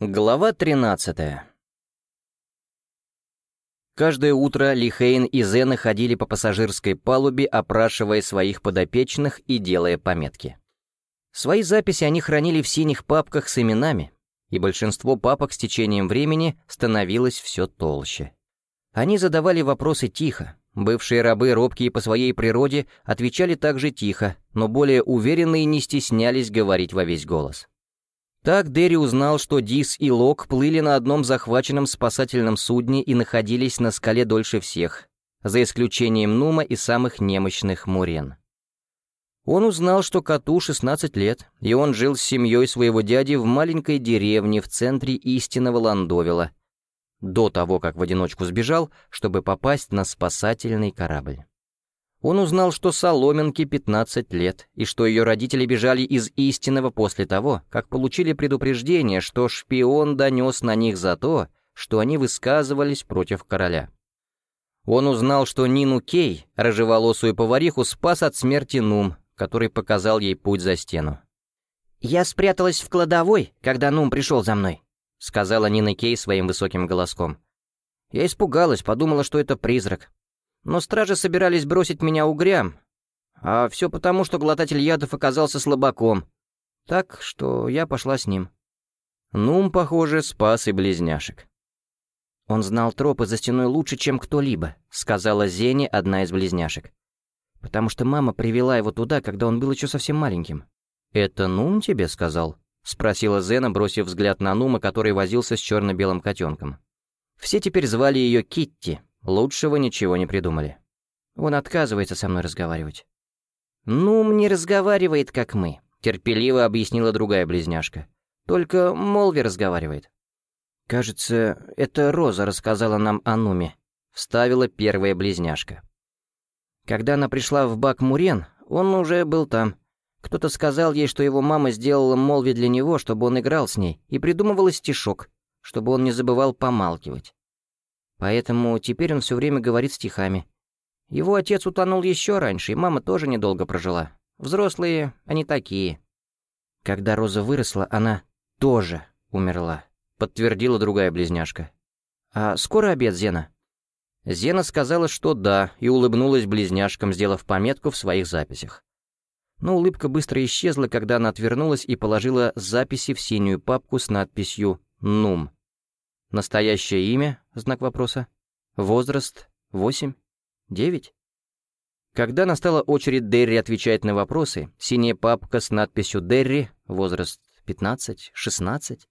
Глава 13 Каждое утро Лихейн и Зена ходили по пассажирской палубе, опрашивая своих подопечных и делая пометки. Свои записи они хранили в синих папках с именами, и большинство папок с течением времени становилось все толще. Они задавали вопросы тихо, бывшие рабы, робкие по своей природе, отвечали также тихо, но более уверенные не стеснялись говорить во весь голос. Так Дерри узнал, что Дис и Лок плыли на одном захваченном спасательном судне и находились на скале дольше всех, за исключением Нума и самых немощных Мурен. Он узнал, что коту 16 лет, и он жил с семьей своего дяди в маленькой деревне в центре истинного Ландовила, до того, как в одиночку сбежал, чтобы попасть на спасательный корабль. Он узнал, что Соломенке 15 лет, и что ее родители бежали из истинного после того, как получили предупреждение, что шпион донес на них за то, что они высказывались против короля. Он узнал, что Нину Кей, рыжеволосую повариху, спас от смерти Нум, который показал ей путь за стену. «Я спряталась в кладовой, когда Нум пришел за мной», — сказала Нина Кей своим высоким голоском. Я испугалась, подумала, что это призрак, но стражи собирались бросить меня угрям, а все потому, что глотатель ядов оказался слабаком. Так что я пошла с ним. Нум, похоже, спас и близняшек. «Он знал тропы за стеной лучше, чем кто-либо», — сказала Зене одна из близняшек. «Потому что мама привела его туда, когда он был еще совсем маленьким». «Это Нум тебе сказал?» — спросила Зена, бросив взгляд на Нума, который возился с черно-белым котенком. Все теперь звали ее Китти, Лучшего ничего не придумали. Он отказывается со мной разговаривать. «Ну, не разговаривает, как мы», — терпеливо объяснила другая близняшка. «Только Молви разговаривает». «Кажется, это Роза рассказала нам о Нуме», — вставила первая близняшка. Когда она пришла в Бак Мурен, он уже был там. Кто-то сказал ей, что его мама сделала Молви для него, чтобы он играл с ней, и придумывала стишок, чтобы он не забывал помалкивать. Поэтому теперь он все время говорит стихами. Его отец утонул еще раньше, и мама тоже недолго прожила. Взрослые, они такие. Когда Роза выросла, она тоже умерла, подтвердила другая близняшка. «А скоро обед, Зена?» Зена сказала, что да, и улыбнулась близняшкам, сделав пометку в своих записях. Но улыбка быстро исчезла, когда она отвернулась и положила записи в синюю папку с надписью «Нум». Настоящее имя? Знак вопроса. Возраст? Восемь? Девять? Когда настала очередь Дерри отвечать на вопросы, синяя папка с надписью «Дерри», возраст 15, 16,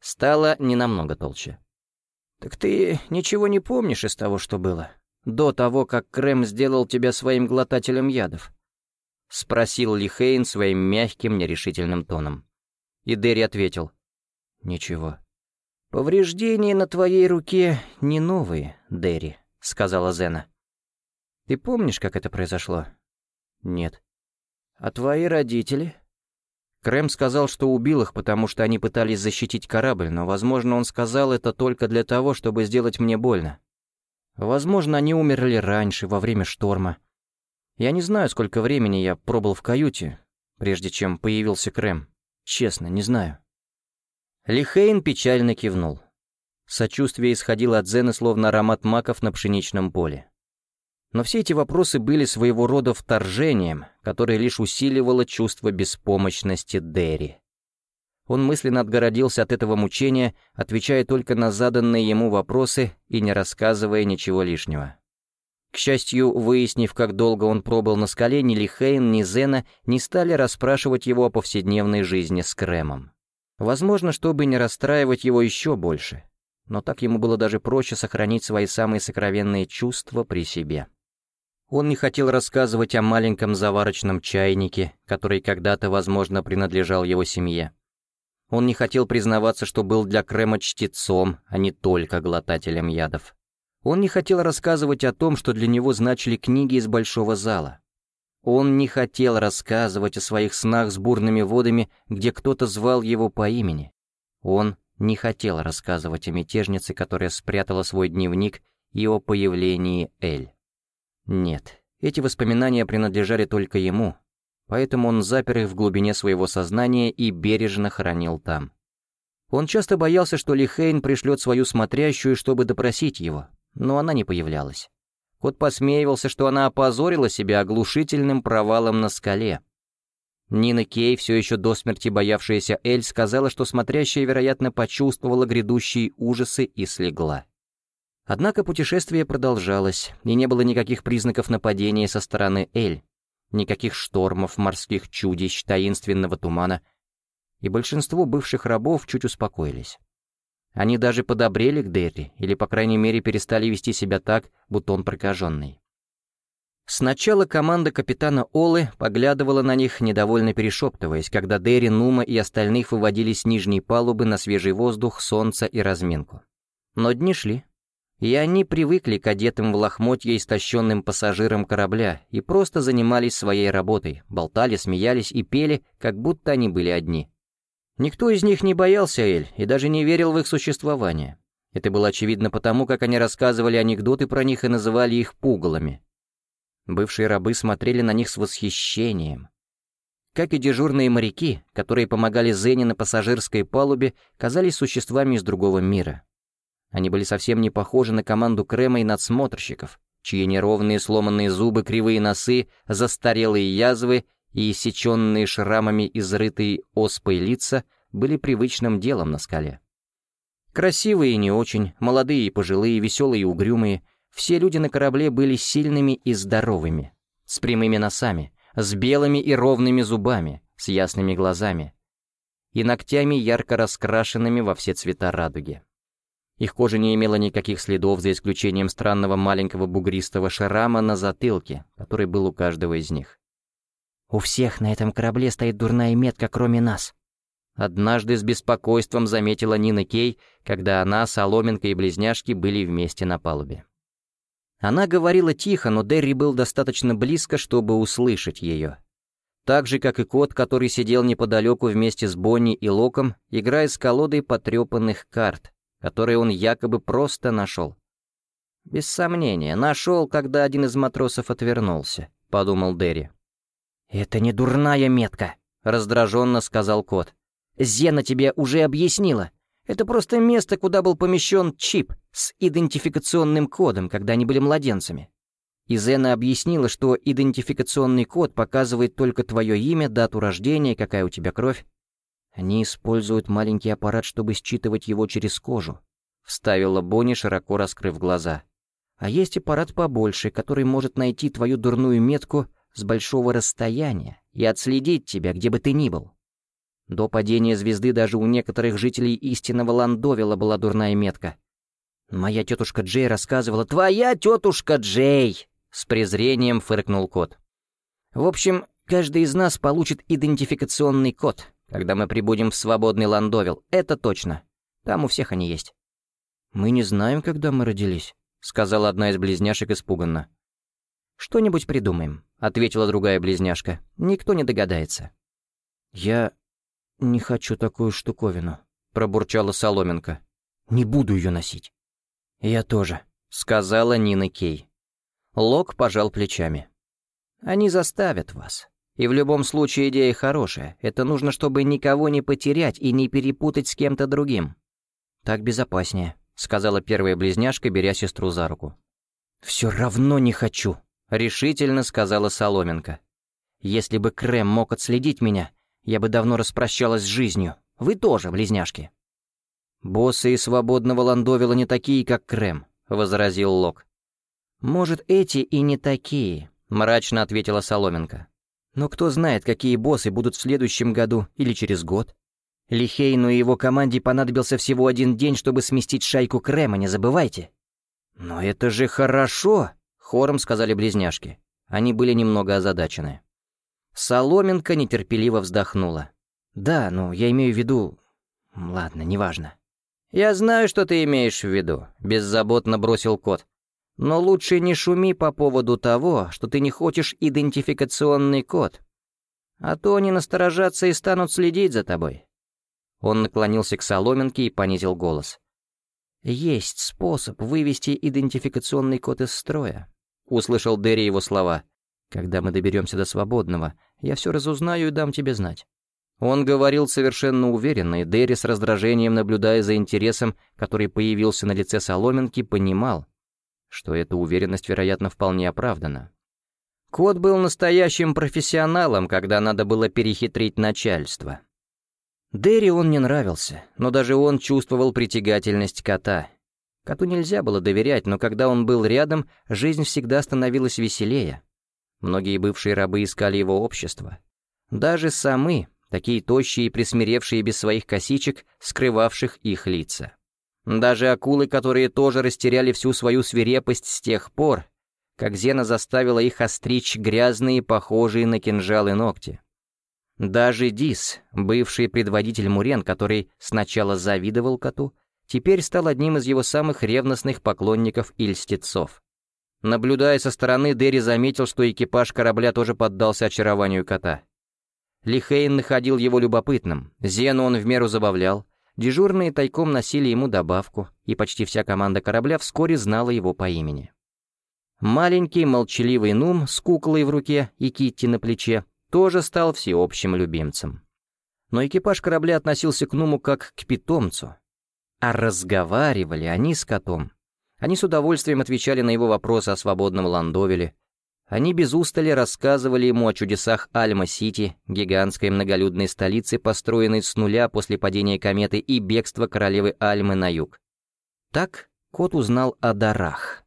стала ненамного толще. «Так ты ничего не помнишь из того, что было? До того, как Крэм сделал тебя своим глотателем ядов?» — спросил Лихейн своим мягким, нерешительным тоном. И Дерри ответил. «Ничего». «Повреждения на твоей руке не новые, Дерри», — сказала Зена. «Ты помнишь, как это произошло?» «Нет». «А твои родители?» Крэм сказал, что убил их, потому что они пытались защитить корабль, но, возможно, он сказал это только для того, чтобы сделать мне больно. Возможно, они умерли раньше, во время шторма. Я не знаю, сколько времени я пробыл в каюте, прежде чем появился Крэм. Честно, не знаю. Лихейн печально кивнул. Сочувствие исходило от Зены, словно аромат маков на пшеничном поле. Но все эти вопросы были своего рода вторжением, которое лишь усиливало чувство беспомощности Дерри. Он мысленно отгородился от этого мучения, отвечая только на заданные ему вопросы и не рассказывая ничего лишнего. К счастью, выяснив, как долго он пробыл на скале, ни Лихейн, ни Зена не стали расспрашивать его о повседневной жизни с Кремом. Возможно, чтобы не расстраивать его еще больше, но так ему было даже проще сохранить свои самые сокровенные чувства при себе. Он не хотел рассказывать о маленьком заварочном чайнике, который когда-то, возможно, принадлежал его семье. Он не хотел признаваться, что был для Крема чтецом, а не только глотателем ядов. Он не хотел рассказывать о том, что для него значили книги из большого зала. Он не хотел рассказывать о своих снах с бурными водами, где кто-то звал его по имени. Он не хотел рассказывать о мятежнице, которая спрятала свой дневник, и о появлении Эль. Нет, эти воспоминания принадлежали только ему, поэтому он запер их в глубине своего сознания и бережно хранил там. Он часто боялся, что Лихейн пришлет свою смотрящую, чтобы допросить его, но она не появлялась. Кот посмеивался, что она опозорила себя оглушительным провалом на скале. Нина Кей, все еще до смерти боявшаяся Эль, сказала, что смотрящая, вероятно, почувствовала грядущие ужасы и слегла. Однако путешествие продолжалось, и не было никаких признаков нападения со стороны Эль, никаких штормов, морских чудищ, таинственного тумана, и большинство бывших рабов чуть успокоились. Они даже подобрели к Дерри, или, по крайней мере, перестали вести себя так, будто он прокаженный. Сначала команда капитана Олы поглядывала на них, недовольно перешептываясь, когда Дерри, Нума и остальных выводили с нижней палубы на свежий воздух, солнце и разминку. Но дни шли, и они привыкли к одетым в лохмотья истощенным пассажирам корабля и просто занимались своей работой, болтали, смеялись и пели, как будто они были одни. Никто из них не боялся Эль и даже не верил в их существование. Это было очевидно потому, как они рассказывали анекдоты про них и называли их пугалами. Бывшие рабы смотрели на них с восхищением. Как и дежурные моряки, которые помогали Зене на пассажирской палубе, казались существами из другого мира. Они были совсем не похожи на команду Крема и надсмотрщиков, чьи неровные сломанные зубы, кривые носы, застарелые язвы и иссеченные шрамами изрытые оспой лица были привычным делом на скале. Красивые и не очень, молодые и пожилые, веселые и угрюмые, все люди на корабле были сильными и здоровыми, с прямыми носами, с белыми и ровными зубами, с ясными глазами и ногтями, ярко раскрашенными во все цвета радуги. Их кожа не имела никаких следов, за исключением странного маленького бугристого шрама на затылке, который был у каждого из них. «У всех на этом корабле стоит дурная метка, кроме нас». Однажды с беспокойством заметила Нина Кей, когда она, Соломенко и близняшки были вместе на палубе. Она говорила тихо, но Дерри был достаточно близко, чтобы услышать ее. Так же, как и кот, который сидел неподалеку вместе с Бонни и Локом, играя с колодой потрепанных карт, которые он якобы просто нашел. «Без сомнения, нашел, когда один из матросов отвернулся», — подумал Дерри. «Это не дурная метка», — раздраженно сказал кот. «Зена тебе уже объяснила. Это просто место, куда был помещен чип с идентификационным кодом, когда они были младенцами. И Зена объяснила, что идентификационный код показывает только твое имя, дату рождения, какая у тебя кровь. Они используют маленький аппарат, чтобы считывать его через кожу», — вставила Бонни, широко раскрыв глаза. «А есть аппарат побольше, который может найти твою дурную метку — с большого расстояния и отследить тебя, где бы ты ни был. До падения звезды даже у некоторых жителей истинного Ландовила была дурная метка. Моя тетушка Джей рассказывала «Твоя тетушка Джей!» С презрением фыркнул кот. В общем, каждый из нас получит идентификационный код, когда мы прибудем в свободный Ландовил, это точно. Там у всех они есть. «Мы не знаем, когда мы родились», — сказала одна из близняшек испуганно. «Что-нибудь придумаем», — ответила другая близняшка. «Никто не догадается». «Я не хочу такую штуковину», — пробурчала Соломенко. «Не буду ее носить». «Я тоже», — сказала Нина Кей. Лок пожал плечами. «Они заставят вас. И в любом случае идея хорошая. Это нужно, чтобы никого не потерять и не перепутать с кем-то другим». «Так безопаснее», — сказала первая близняшка, беря сестру за руку. «Все равно не хочу», — решительно сказала Соломенко. «Если бы Крэм мог отследить меня, я бы давно распрощалась с жизнью. Вы тоже, близняшки». «Боссы из свободного Ландовила не такие, как Крэм», — возразил Лок. «Может, эти и не такие», — мрачно ответила Соломенко. «Но кто знает, какие боссы будут в следующем году или через год. Лихейну и его команде понадобился всего один день, чтобы сместить шайку Крэма, не забывайте». «Но это же хорошо!» Хором сказали близняшки. Они были немного озадачены. Соломенко нетерпеливо вздохнула. «Да, ну, я имею в виду... Ладно, неважно». «Я знаю, что ты имеешь в виду», — беззаботно бросил кот. «Но лучше не шуми по поводу того, что ты не хочешь идентификационный код. А то они насторожатся и станут следить за тобой». Он наклонился к Соломенке и понизил голос. «Есть способ вывести идентификационный код из строя. Услышал Дерри его слова. «Когда мы доберемся до свободного, я все разузнаю и дам тебе знать». Он говорил совершенно уверенно, и Дерри с раздражением, наблюдая за интересом, который появился на лице Соломинки, понимал, что эта уверенность, вероятно, вполне оправдана. Кот был настоящим профессионалом, когда надо было перехитрить начальство. Дерри он не нравился, но даже он чувствовал притягательность кота. Коту нельзя было доверять, но когда он был рядом, жизнь всегда становилась веселее. Многие бывшие рабы искали его общество. Даже самы, такие тощие и присмиревшие без своих косичек, скрывавших их лица. Даже акулы, которые тоже растеряли всю свою свирепость с тех пор, как Зена заставила их остричь грязные, похожие на кинжалы ногти. Даже Дис, бывший предводитель Мурен, который сначала завидовал коту, теперь стал одним из его самых ревностных поклонников и льстецов. Наблюдая со стороны, Дерри заметил, что экипаж корабля тоже поддался очарованию кота. Лихейн находил его любопытным, Зену он в меру забавлял, дежурные тайком носили ему добавку, и почти вся команда корабля вскоре знала его по имени. Маленький молчаливый Нум с куклой в руке и Китти на плече тоже стал всеобщим любимцем. Но экипаж корабля относился к Нуму как к питомцу. А разговаривали они с котом. Они с удовольствием отвечали на его вопросы о свободном Ландовеле. Они без устали рассказывали ему о чудесах Альма-Сити, гигантской многолюдной столице, построенной с нуля после падения кометы и бегства королевы Альмы на юг. Так кот узнал о дарах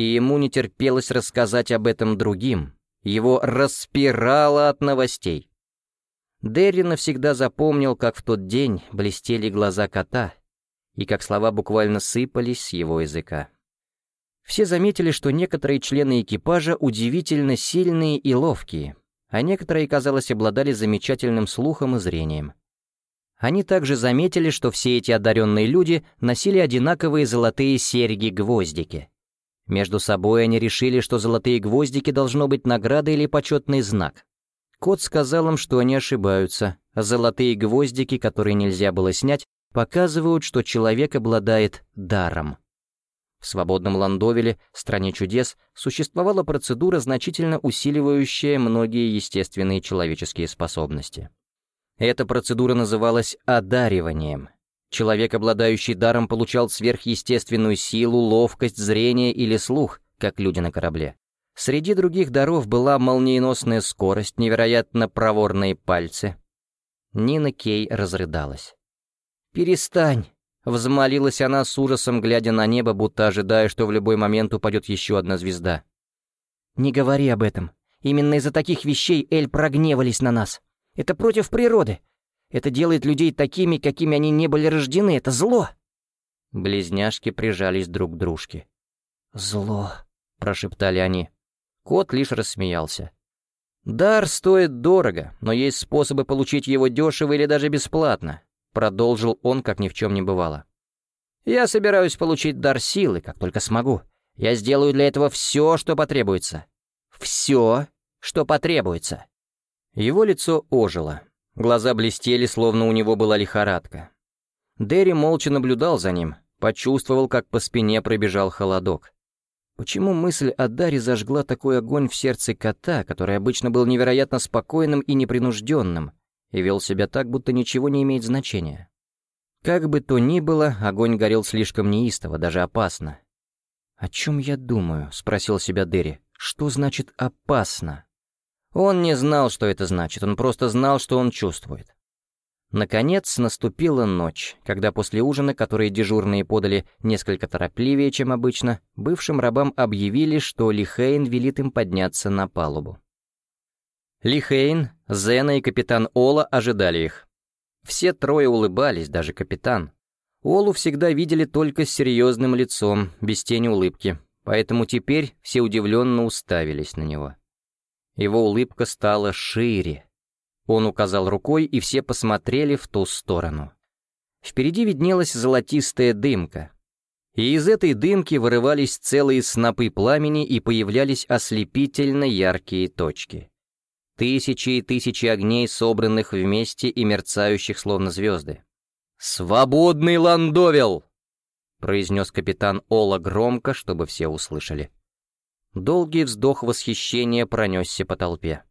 и ему не терпелось рассказать об этом другим. Его распирало от новостей. Дерри навсегда запомнил, как в тот день блестели глаза кота, и как слова буквально сыпались с его языка. Все заметили, что некоторые члены экипажа удивительно сильные и ловкие, а некоторые, казалось, обладали замечательным слухом и зрением. Они также заметили, что все эти одаренные люди носили одинаковые золотые серьги-гвоздики, между собой они решили, что золотые гвоздики должно быть награда или почетный знак. Кот сказал им, что они ошибаются. Золотые гвоздики, которые нельзя было снять, показывают, что человек обладает даром. В свободном Ландовеле, стране чудес, существовала процедура, значительно усиливающая многие естественные человеческие способности. Эта процедура называлась одариванием — Человек, обладающий даром, получал сверхъестественную силу, ловкость, зрение или слух, как люди на корабле. Среди других даров была молниеносная скорость, невероятно проворные пальцы. Нина Кей разрыдалась. «Перестань!» — взмолилась она с ужасом, глядя на небо, будто ожидая, что в любой момент упадет еще одна звезда. «Не говори об этом. Именно из-за таких вещей Эль прогневались на нас. Это против природы. Это делает людей такими, какими они не были рождены. Это зло!» Близняшки прижались друг к дружке. «Зло», — прошептали они. Кот лишь рассмеялся. «Дар стоит дорого, но есть способы получить его дешево или даже бесплатно», — продолжил он, как ни в чем не бывало. «Я собираюсь получить дар силы, как только смогу. Я сделаю для этого все, что потребуется. Все, что потребуется». Его лицо ожило. Глаза блестели, словно у него была лихорадка. Дерри молча наблюдал за ним, почувствовал, как по спине пробежал холодок. Почему мысль о Даре зажгла такой огонь в сердце кота, который обычно был невероятно спокойным и непринужденным, и вел себя так, будто ничего не имеет значения? Как бы то ни было, огонь горел слишком неистово, даже опасно. «О чем я думаю?» — спросил себя Дерри. «Что значит «опасно»?» Он не знал, что это значит, он просто знал, что он чувствует. Наконец наступила ночь, когда после ужина, который дежурные подали несколько торопливее, чем обычно, бывшим рабам объявили, что Лихейн велит им подняться на палубу. Лихейн, Зена и капитан Ола ожидали их. Все трое улыбались, даже капитан. Олу всегда видели только с серьезным лицом, без тени улыбки, поэтому теперь все удивленно уставились на него. Его улыбка стала шире. Он указал рукой, и все посмотрели в ту сторону. Впереди виднелась золотистая дымка. И из этой дымки вырывались целые снопы пламени и появлялись ослепительно яркие точки. Тысячи и тысячи огней, собранных вместе и мерцающих словно звезды. «Свободный Ландовел!» — произнес капитан Ола громко, чтобы все услышали. Долгий вздох восхищения пронесся по толпе.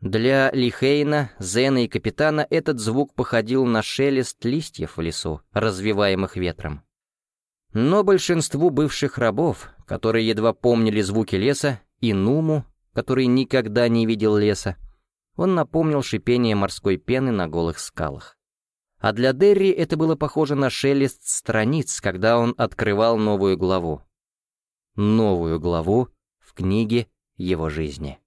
Для Лихейна, Зена и Капитана этот звук походил на шелест листьев в лесу, развиваемых ветром. Но большинству бывших рабов, которые едва помнили звуки леса, и Нуму, который никогда не видел леса, он напомнил шипение морской пены на голых скалах. А для Дерри это было похоже на шелест страниц, когда он открывал новую главу. Новую главу в книге его жизни.